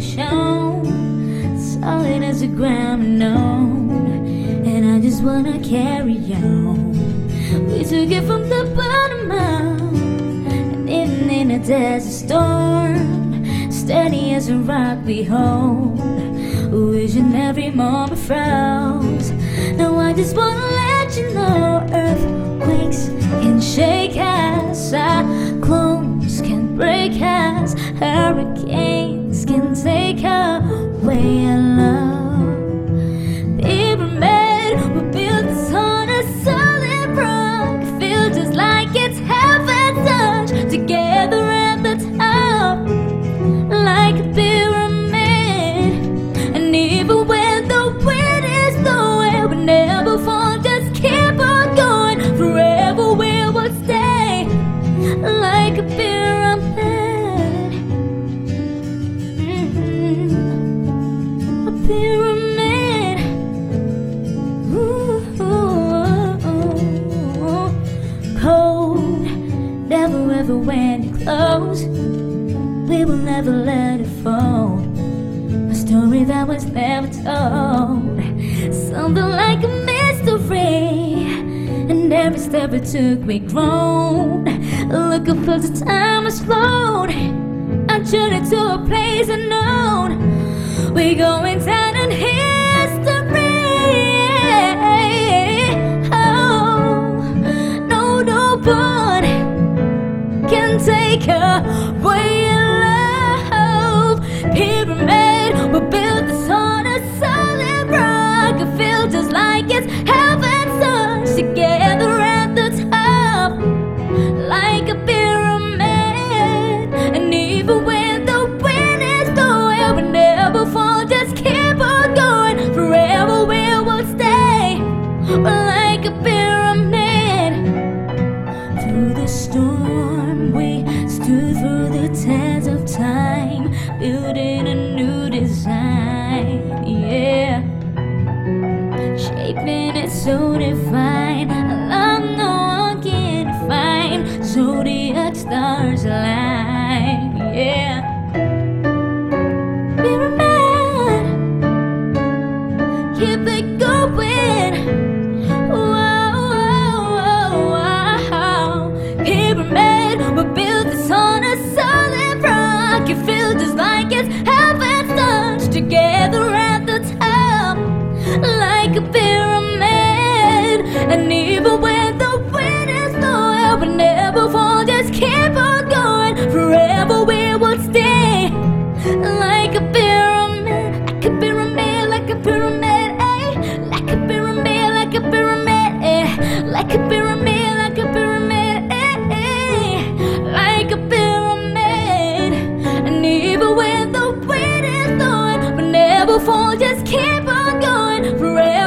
stone, solid as the ground known, and I just wanna carry on. We took it from the bottom up, and even in a desert storm, steady as a rock we hold, wishing every moment froze. Now I just wanna let you know, earthquakes take away ever when you close. We will never let it fall. A story that was never told. Something like a mystery. And every step it took, we grown. Looking for the time has flowed. I journey to a place unknown. We're going down in history. Oh, no, nobody can take away building a new design. Yeah, shaping it so divine. Love no one can find. Zodiac stars align. fall, just keep on going forever.